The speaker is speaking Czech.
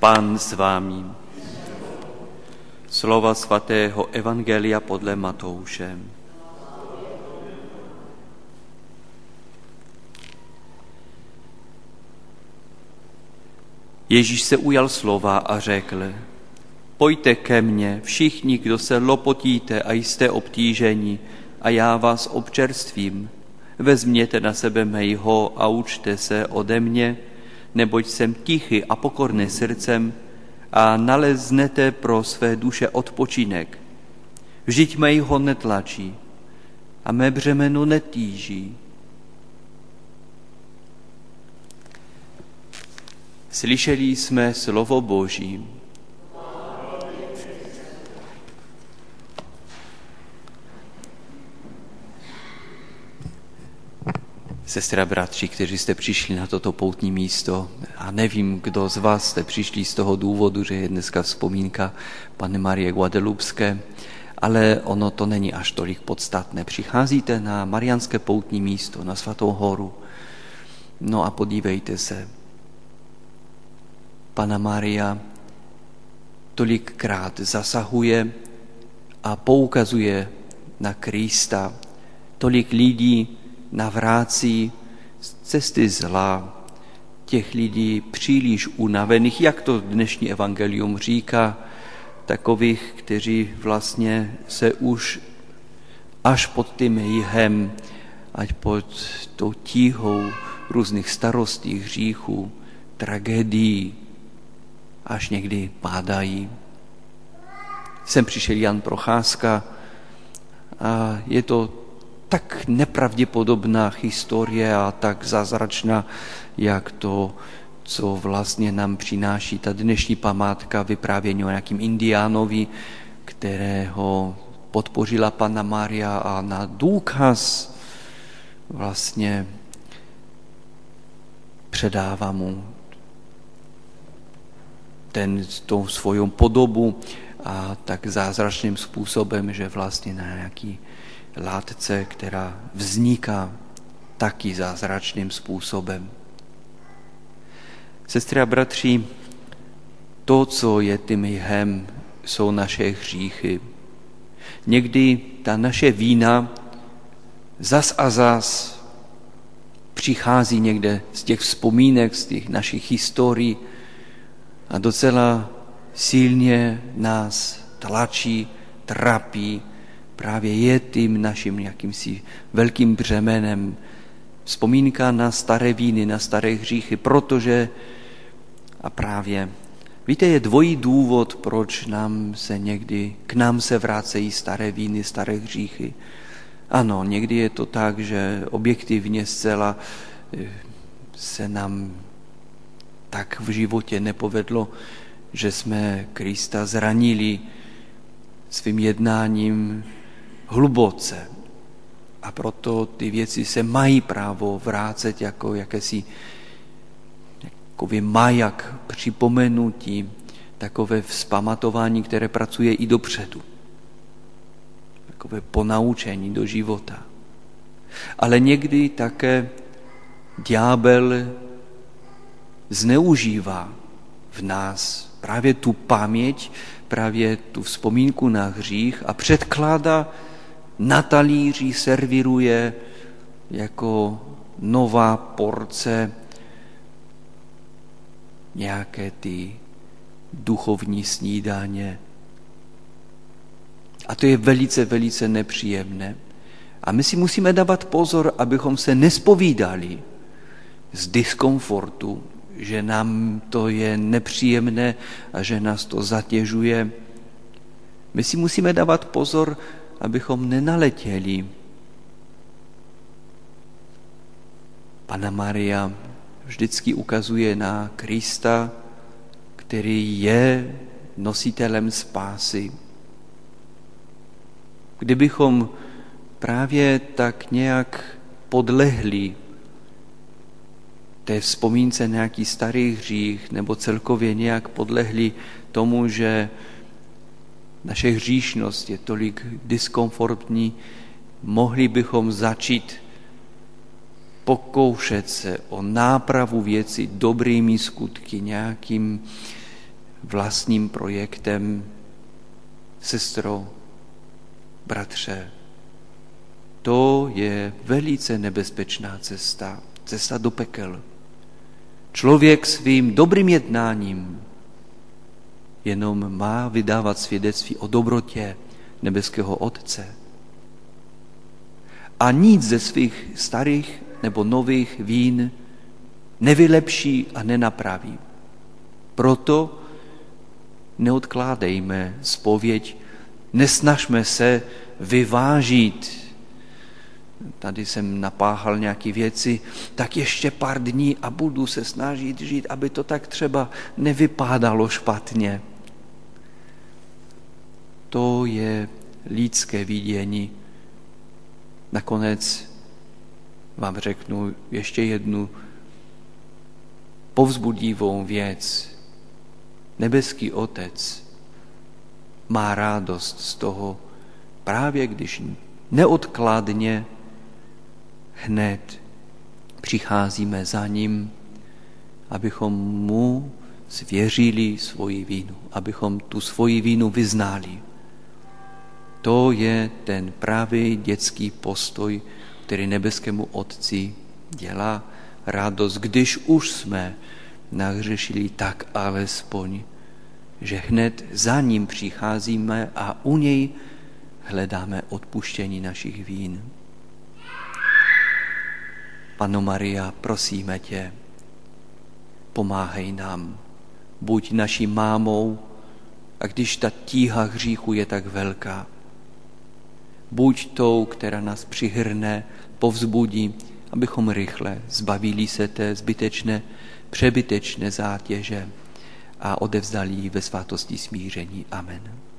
Pán s vámi. Slova svatého Evangelia podle Matouše. Ježíš se ujal slova a řekl, pojďte ke mně všichni, kdo se lopotíte a jste obtíženi, a já vás občerstvím. Vezměte na sebe mého a učte se ode mě, neboť jsem tichý a pokorný srdcem a naleznete pro své duše odpočinek. Vždyť mého netlačí a mé břemeno netíží. Slyšeli jsme slovo Boží. Sestra, bratři, kteří jste přišli na toto poutní místo a nevím, kdo z vás jste přišli z toho důvodu, že je dneska vzpomínka Panny Marie Guadalupské, ale ono to není až tolik podstatné. Přicházíte na Marianské poutní místo, na Svatou horu, no a podívejte se, Pana Maria tolikrát zasahuje a poukazuje na Krista. Tolik lidí navrácí z cesty zla, těch lidí příliš unavených, jak to dnešní evangelium říká, takových, kteří vlastně se už až pod tím jihem, ať pod tou tíhou různých starostí, hříchů, tragédií, až někdy pádají. Sem přišel Jan Procházka a je to tak nepravděpodobná historie a tak zázračná, jak to, co vlastně nám přináší ta dnešní památka vyprávění o nějakým indiánovi, kterého podpořila Panna Maria a na důkaz vlastně předává mu ten, tou svou podobu a tak zázračným způsobem, že vlastně na nějaký látce, která vzniká taky zázračným způsobem. Sestry a bratři, to, co je tím jhem, jsou naše hříchy. Někdy ta naše vína zas a zas přichází někde z těch vzpomínek, z těch našich historií, a docela silně nás tlačí, trapí, právě je tím naším jakýmsi velkým břemenem. Vzpomínka na staré víny, na staré hříchy, protože a právě Víte, je dvojí důvod, proč nám se někdy, k nám se vrácejí staré víny, staré hříchy. Ano, někdy je to tak, že objektivně zcela eh, se nám tak v životě nepovedlo, že jsme Krista zranili svým jednáním hluboce. A proto ty věci se mají právo vrácet jako jakési takový majak připomenutí, takové vzpamatování, které pracuje i dopředu. Takové ponaučení do života. Ale někdy také ďábel zneužívá v nás právě tu paměť, právě tu vzpomínku na hřích a předkládá na talíři, serviruje jako nová porce nějaké ty duchovní snídaně. A to je velice, velice nepříjemné. A my si musíme dávat pozor, abychom se nespovídali z diskomfortu, že nám to je nepříjemné a že nás to zatěžuje. My si musíme dávat pozor, abychom nenaletěli. Pana Maria vždycky ukazuje na Krista, který je nositelem spásy. Kdybychom právě tak nějak podlehli té vzpomínce nějaký starý hřích nebo celkově nějak podlehli tomu, že naše hříšnost je tolik diskomfortní, mohli bychom začít pokoušet se o nápravu věci dobrými skutky, nějakým vlastním projektem, sestro, bratře. To je velice nebezpečná cesta, cesta do pekel. Člověk svým dobrým jednáním jenom má vydávat svědectví o dobrotě nebeského Otce. A nic ze svých starých nebo nových vín nevylepší a nenapraví. Proto neodkládejme spověď, nesnažme se vyvážit. Tady jsem napáhal nějaké věci, tak ještě pár dní a budu se snažit žít, aby to tak třeba nevypadalo špatně. To je lidské vidění. Nakonec vám řeknu ještě jednu povzbudivou věc. Nebeský Otec má rádost z toho, právě když neodkladně hned přicházíme za ním, abychom mu svěřili svoji vínu, abychom tu svoji vínu vyznali. To je ten pravý dětský postoj, který nebeskému Otci dělá radost, když už jsme nahřešili tak alespoň, že hned za ním přicházíme a u něj hledáme odpuštění našich vín. Pano Maria, prosíme tě, pomáhej nám, buď naší mámou, a když ta tíha hříchu je tak velká, buď tou, která nás přihrne, povzbudí, abychom rychle zbavili se té zbytečné, přebytečné zátěže a odevzdali ve svátosti smíření. Amen.